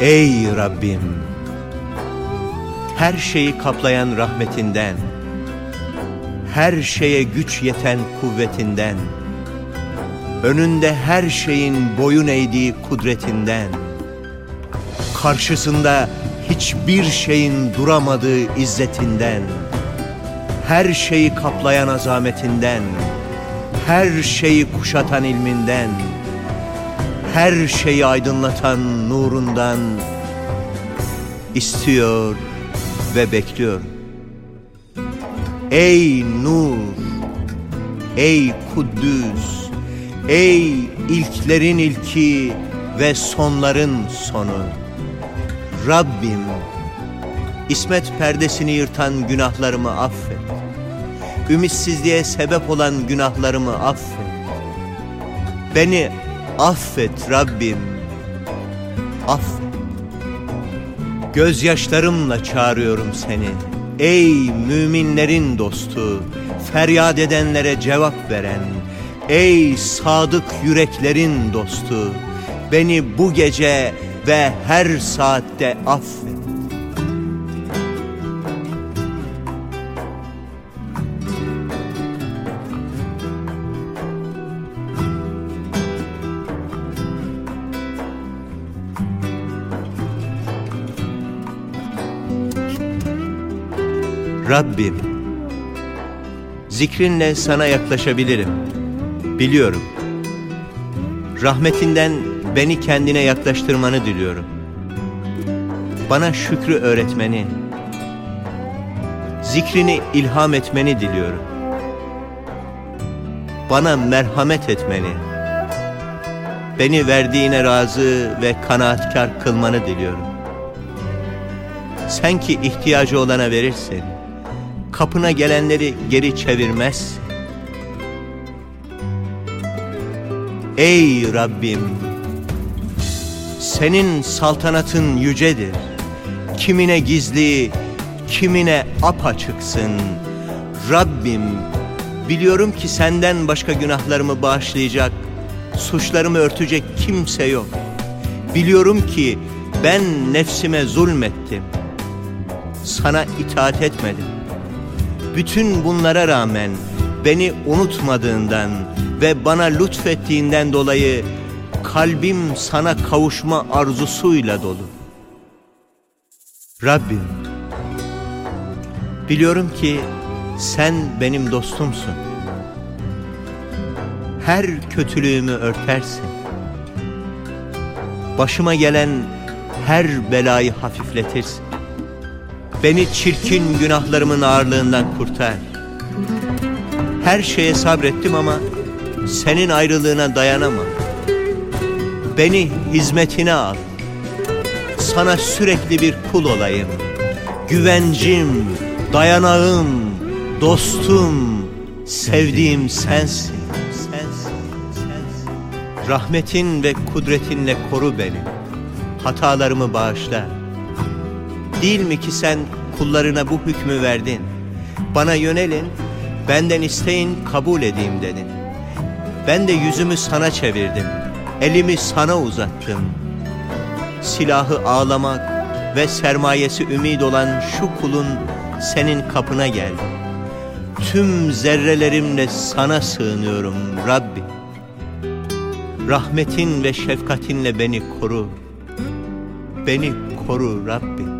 Ey Rabbim! Her şeyi kaplayan rahmetinden, her şeye güç yeten kuvvetinden, önünde her şeyin boyun eğdiği kudretinden, karşısında hiçbir şeyin duramadığı izzetinden, her şeyi kaplayan azametinden, her şeyi kuşatan ilminden, her şeyi aydınlatan nurundan istiyor ve bekliyor. Ey nur, ey Kuddüs, ey ilklerin ilki ve sonların sonu. Rabbim, İsmet perdesini yırtan günahlarımı affet. Ümitsizliğe sebep olan günahlarımı affet. Beni affet Rabbim, affet. Gözyaşlarımla çağırıyorum seni. Ey müminlerin dostu, feryat edenlere cevap veren, ey sadık yüreklerin dostu, beni bu gece ve her saatte affet. Rabbim, zikrinle sana yaklaşabilirim. Biliyorum. Rahmetinden beni kendine yaklaştırmanı diliyorum. Bana şükrü öğretmeni, zikrini ilham etmeni diliyorum. Bana merhamet etmeni, beni verdiğine razı ve kanaatkar kılmanı diliyorum. Sen ki ihtiyacı olana verirsin kapına gelenleri geri çevirmez. Ey Rabbim! Senin saltanatın yücedir. Kimine gizli, kimine apaçıksın. Rabbim, biliyorum ki senden başka günahlarımı bağışlayacak, suçlarımı örtecek kimse yok. Biliyorum ki ben nefsime zulmettim. Sana itaat etmedim bütün bunlara rağmen beni unutmadığından ve bana lütfettiğinden dolayı kalbim sana kavuşma arzusuyla dolu. Rabbim, biliyorum ki sen benim dostumsun. Her kötülüğümü örtersin. Başıma gelen her belayı hafifletirsin. Beni çirkin günahlarımın ağırlığından kurtar. Her şeye sabrettim ama senin ayrılığına dayanamam. Beni hizmetine al. Sana sürekli bir kul olayım. Güvencim, dayanağım, dostum, sevdiğim sensin. Sensin. Rahmetin ve kudretinle koru beni. Hatalarımı bağışla. Değil mi ki sen kullarına bu hükmü verdin? Bana yönelin, benden isteyin kabul edeyim dedin. Ben de yüzümü sana çevirdim, elimi sana uzattım. Silahı ağlamak ve sermayesi ümid olan şu kulun senin kapına geldi. Tüm zerrelerimle sana sığınıyorum Rabbi. Rahmetin ve şefkatinle beni koru. Beni koru Rabbi.